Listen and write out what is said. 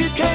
you can.